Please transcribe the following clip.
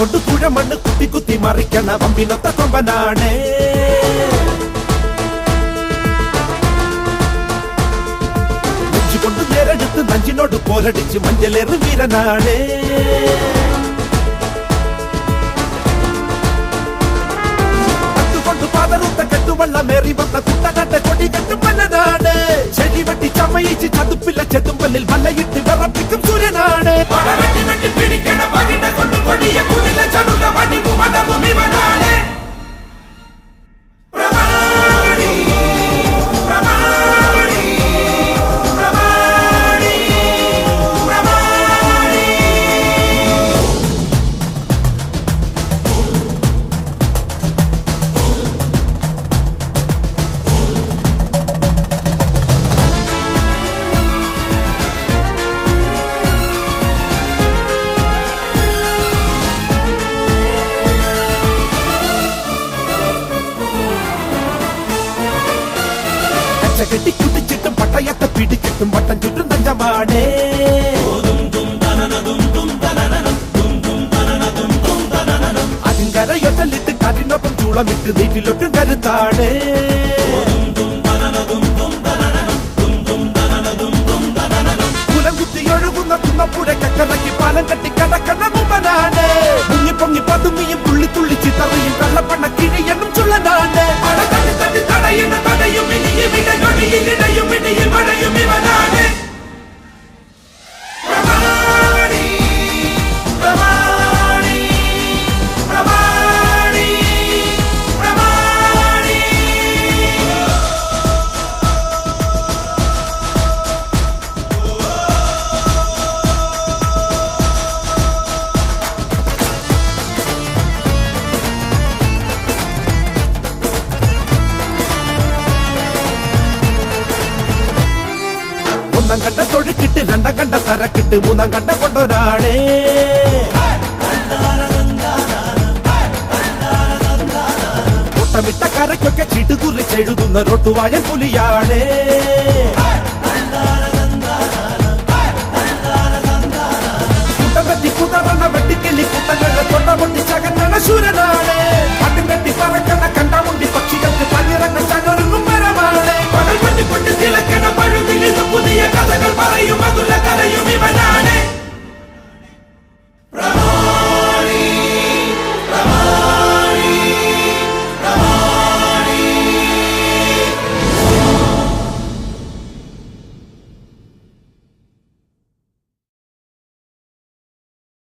മണ്ണ് കുത്തി കുത്തി മറിക്കണ വമ്പിനൊത്ത കൊമ്പനാണ്. കൊണ്ട് നേരെടുത്ത് നഞ്ചിനോട് പോരടിച്ച് മഞ്ഞലേറ് വീരനാണ്. ചെടി വെട്ടി ചമയിച്ച് ചതുപ്പില്ല ചെതുമ്പലിൽ വലയിട്ട് கட்டி குதிச்சிட்டும் பட்டயத்தை பிடிச்சிட்டும் பட்டம் சுட்டும் தஞ்சமாடே அதுங்கரையொட்டலிட்டு கரிநோக்கம் சூளமிட்டு வீட்டிலொட்டும் கருத்தாடே ഒന്നാം കണ്ട തൊഴിക്കിട്ട് രണ്ടാം കണ്ട തരക്കിട്ട് മൂന്നാം കണ്ട കൊണ്ടൊരാളേ. ഒട്ടമിട്ട കരയ്ക്കൊക്കെ ചിട്ടുകുറിച്ചെഴുതുന്ന റൊട്ടുവായൻ പുലിയാണേ